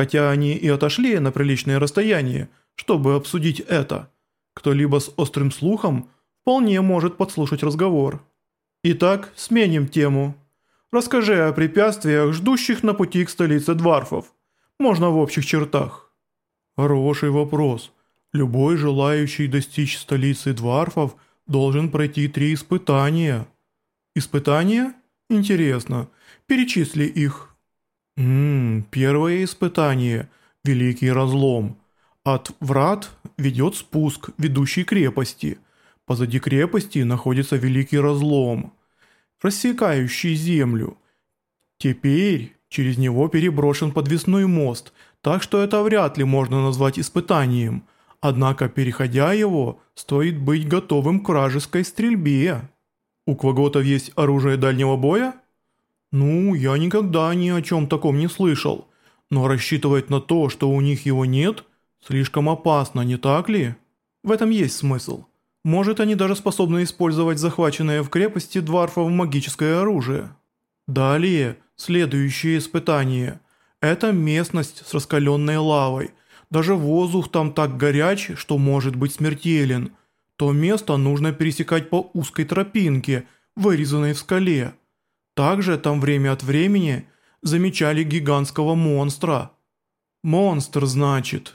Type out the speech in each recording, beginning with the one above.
хотя они и отошли на приличное расстояние, чтобы обсудить это. Кто-либо с острым слухом вполне может подслушать разговор. Итак, сменим тему. Расскажи о препятствиях, ждущих на пути к столице Дварфов. Можно в общих чертах. Хороший вопрос. Любой желающий достичь столицы Дварфов должен пройти три испытания. Испытания? Интересно. Перечисли их. Ммм, первое испытание – Великий Разлом. От врат ведет спуск, ведущий крепости. Позади крепости находится Великий Разлом, рассекающий землю. Теперь через него переброшен подвесной мост, так что это вряд ли можно назвать испытанием. Однако, переходя его, стоит быть готовым к вражеской стрельбе. У Кваготов есть оружие дальнего боя? Ну, я никогда ни о чем таком не слышал. Но рассчитывать на то, что у них его нет, слишком опасно, не так ли? В этом есть смысл. Может, они даже способны использовать захваченное в крепости Дварфов магическое оружие. Далее, следующее испытание. Это местность с раскаленной лавой. Даже воздух там так горяч, что может быть смертелен. То место нужно пересекать по узкой тропинке, вырезанной в скале. Также там время от времени замечали гигантского монстра. Монстр, значит.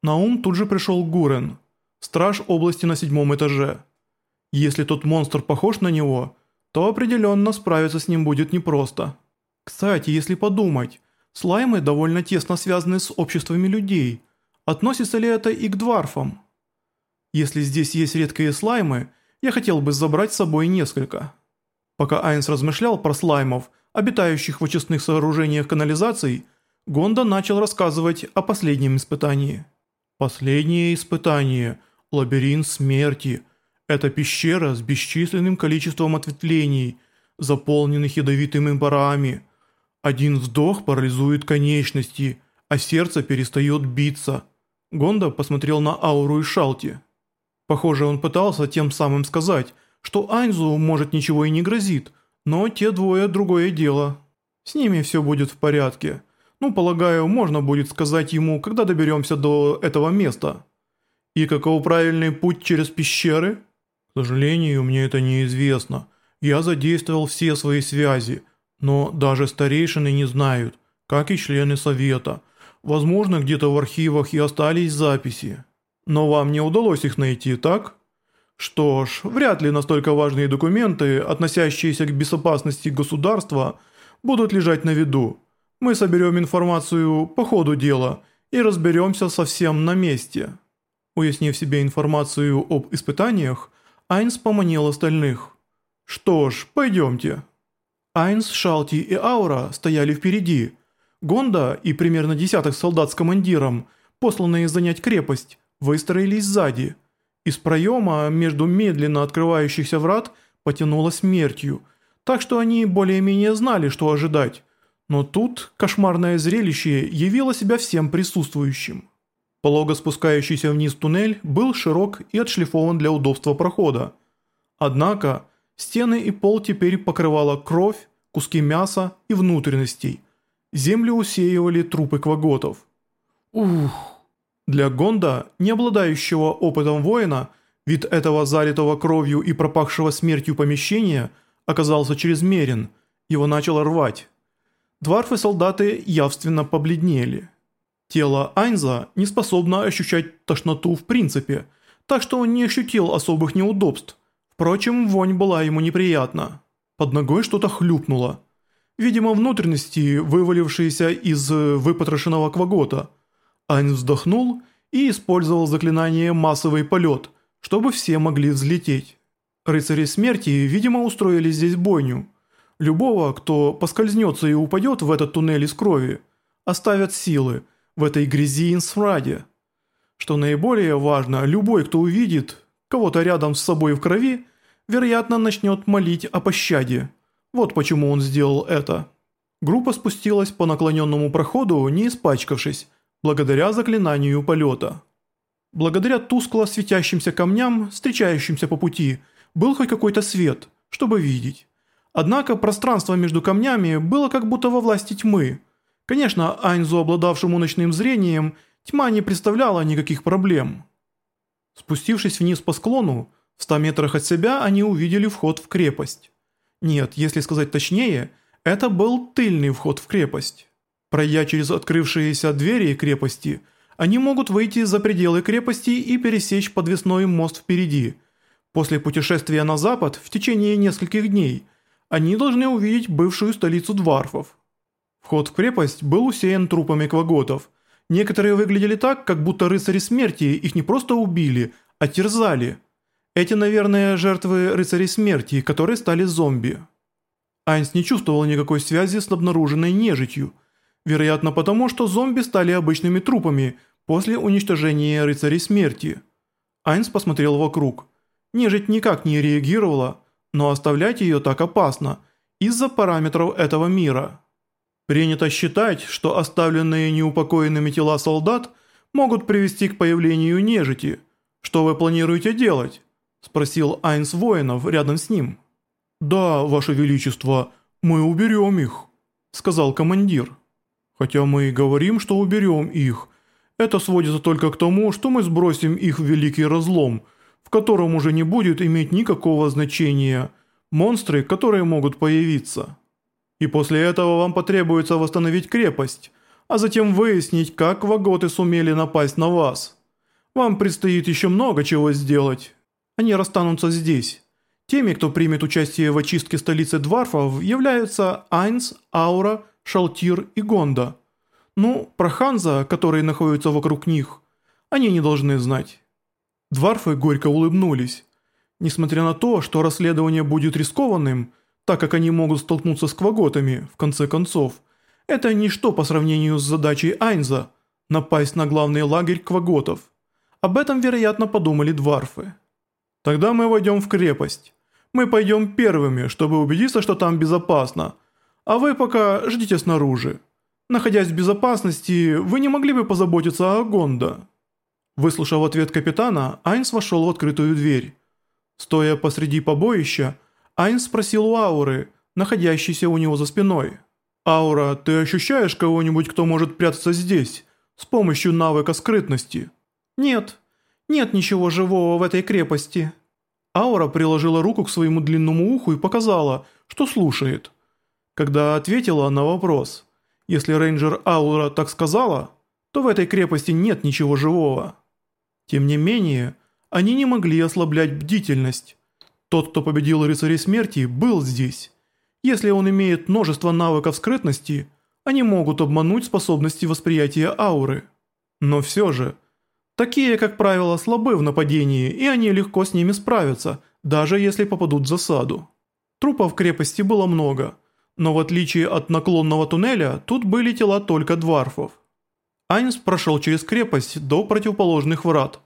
На ум тут же пришел Гурен, страж области на седьмом этаже. Если тот монстр похож на него, то определенно справиться с ним будет непросто. Кстати, если подумать, слаймы довольно тесно связаны с обществами людей. Относится ли это и к дварфам? Если здесь есть редкие слаймы, я хотел бы забрать с собой несколько. Пока Айнс размышлял про слаймов, обитающих в очистных сооружениях канализаций, Гонда начал рассказывать о последнем испытании. Последнее испытание – лабиринт смерти. Это пещера с бесчисленным количеством ответвлений, заполненных ядовитыми парами. Один вдох парализует конечности, а сердце перестает биться. Гонда посмотрел на ауру и шалти. Похоже, он пытался тем самым сказать – что Айнзу, может, ничего и не грозит, но те двое – другое дело. С ними все будет в порядке. Ну, полагаю, можно будет сказать ему, когда доберемся до этого места. И каков правильный путь через пещеры? К сожалению, мне это неизвестно. Я задействовал все свои связи, но даже старейшины не знают, как и члены совета. Возможно, где-то в архивах и остались записи. Но вам не удалось их найти, так? Что ж, вряд ли настолько важные документы, относящиеся к безопасности государства, будут лежать на виду. Мы соберем информацию по ходу дела и разберемся совсем на месте. Уяснив себе информацию об испытаниях, Айнс поманил остальных. Что ж, пойдемте. Айнс, Шалти и Аура стояли впереди. Гонда и примерно десяток солдат с командиром, посланные занять крепость, выстроились сзади – из проема между медленно открывающихся врат потянуло смертью, так что они более-менее знали, что ожидать. Но тут кошмарное зрелище явило себя всем присутствующим. Полого спускающийся вниз туннель был широк и отшлифован для удобства прохода. Однако стены и пол теперь покрывала кровь, куски мяса и внутренностей. Землю усеивали трупы кваготов. Ух! Для Гонда, не обладающего опытом воина, вид этого залитого кровью и пропахшего смертью помещения оказался чрезмерен, его начало рвать. Дварфы-солдаты явственно побледнели. Тело Айнза не способно ощущать тошноту в принципе, так что он не ощутил особых неудобств. Впрочем, вонь была ему неприятна. Под ногой что-то хлюпнуло. Видимо, внутренности, вывалившиеся из выпотрошенного квагота – Ань вздохнул и использовал заклинание «Массовый полет», чтобы все могли взлететь. Рыцари смерти, видимо, устроили здесь бойню. Любого, кто поскользнется и упадет в этот туннель из крови, оставят силы в этой грязи и смраде. Что наиболее важно, любой, кто увидит кого-то рядом с собой в крови, вероятно, начнет молить о пощаде. Вот почему он сделал это. Группа спустилась по наклоненному проходу, не испачкавшись, благодаря заклинанию полета. Благодаря тускло светящимся камням, встречающимся по пути, был хоть какой-то свет, чтобы видеть. Однако пространство между камнями было как будто во власти тьмы. Конечно, Айнзу, обладавшему ночным зрением, тьма не представляла никаких проблем. Спустившись вниз по склону, в 100 метрах от себя они увидели вход в крепость. Нет, если сказать точнее, это был тыльный вход в крепость. Пройдя через открывшиеся двери крепости, они могут выйти за пределы крепости и пересечь подвесной мост впереди. После путешествия на запад в течение нескольких дней они должны увидеть бывшую столицу дварфов. Вход в крепость был усеян трупами кваготов. Некоторые выглядели так, как будто рыцари смерти их не просто убили, а терзали. Эти, наверное, жертвы рыцарей смерти, которые стали зомби. Айнс не чувствовал никакой связи с обнаруженной нежитью – Вероятно потому, что зомби стали обычными трупами после уничтожения рыцарей смерти. Айнс посмотрел вокруг. Нежить никак не реагировала, но оставлять ее так опасно из-за параметров этого мира. Принято считать, что оставленные неупокоенными тела солдат могут привести к появлению нежити. Что вы планируете делать? Спросил Айнс воинов рядом с ним. «Да, ваше величество, мы уберем их», сказал командир. Хотя мы и говорим, что уберем их, это сводится только к тому, что мы сбросим их в великий разлом, в котором уже не будет иметь никакого значения монстры, которые могут появиться. И после этого вам потребуется восстановить крепость, а затем выяснить, как ваготы сумели напасть на вас. Вам предстоит еще много чего сделать. Они расстанутся здесь. Теми, кто примет участие в очистке столицы Дварфов, являются Айнс, Аура, Шалтир и Гонда. Ну, про Ханза, которые находятся вокруг них, они не должны знать. Дварфы горько улыбнулись. Несмотря на то, что расследование будет рискованным, так как они могут столкнуться с кваготами, в конце концов, это ничто по сравнению с задачей Айнза – напасть на главный лагерь кваготов. Об этом, вероятно, подумали дварфы. Тогда мы войдем в крепость. Мы пойдем первыми, чтобы убедиться, что там безопасно – а вы пока ждите снаружи. Находясь в безопасности, вы не могли бы позаботиться о Гондо?» Выслушав ответ капитана, Айнс вошел в открытую дверь. Стоя посреди побоища, Айнс спросил у Ауры, находящейся у него за спиной. «Аура, ты ощущаешь кого-нибудь, кто может прятаться здесь, с помощью навыка скрытности?» «Нет, нет ничего живого в этой крепости». Аура приложила руку к своему длинному уху и показала, что слушает когда ответила на вопрос. Если рейнджер Аура так сказала, то в этой крепости нет ничего живого. Тем не менее, они не могли ослаблять бдительность. Тот, кто победил рыцарей смерти, был здесь. Если он имеет множество навыков скрытности, они могут обмануть способности восприятия ауры. Но все же, такие, как правило, слабы в нападении, и они легко с ними справятся, даже если попадут в засаду. Трупов в крепости было много – но в отличие от наклонного туннеля, тут были тела только дварфов. Айнс прошел через крепость до противоположных врат.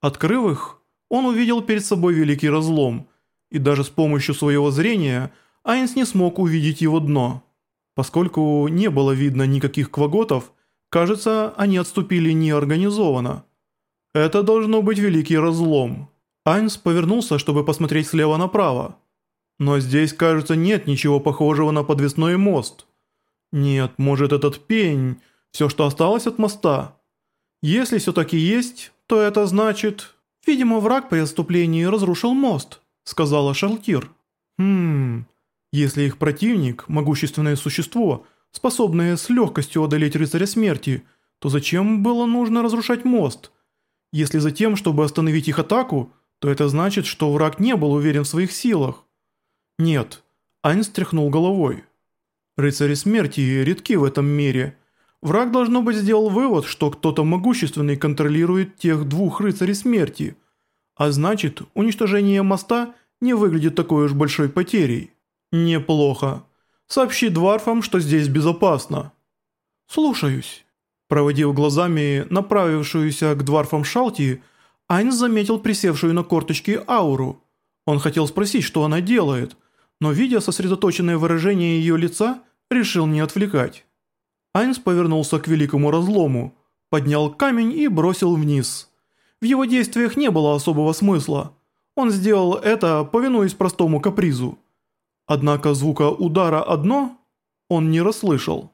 Открыв их, он увидел перед собой великий разлом, и даже с помощью своего зрения Айнс не смог увидеть его дно. Поскольку не было видно никаких кваготов, кажется, они отступили неорганизованно. Это должно быть великий разлом. Айнс повернулся, чтобы посмотреть слева направо. Но здесь, кажется, нет ничего похожего на подвесной мост. Нет, может этот пень, все, что осталось от моста. Если все-таки есть, то это значит... Видимо, враг при отступлении разрушил мост, сказала Шалтир. Хм... Если их противник – могущественное существо, способное с легкостью одолеть рыцаря смерти, то зачем было нужно разрушать мост? Если за тем, чтобы остановить их атаку, то это значит, что враг не был уверен в своих силах. «Нет». Айн стряхнул головой. «Рыцари смерти редки в этом мире. Враг, должно быть, сделал вывод, что кто-то могущественный контролирует тех двух рыцарей смерти. А значит, уничтожение моста не выглядит такой уж большой потерей. Неплохо. Сообщи дварфам, что здесь безопасно». «Слушаюсь». Проводив глазами направившуюся к дварфам Шалти, Айнс заметил присевшую на корточки ауру. Он хотел спросить, что она делает – но видя сосредоточенное выражение ее лица, решил не отвлекать. Айнс повернулся к великому разлому, поднял камень и бросил вниз. В его действиях не было особого смысла. Он сделал это, повинуясь простому капризу. Однако звука удара одно он не расслышал.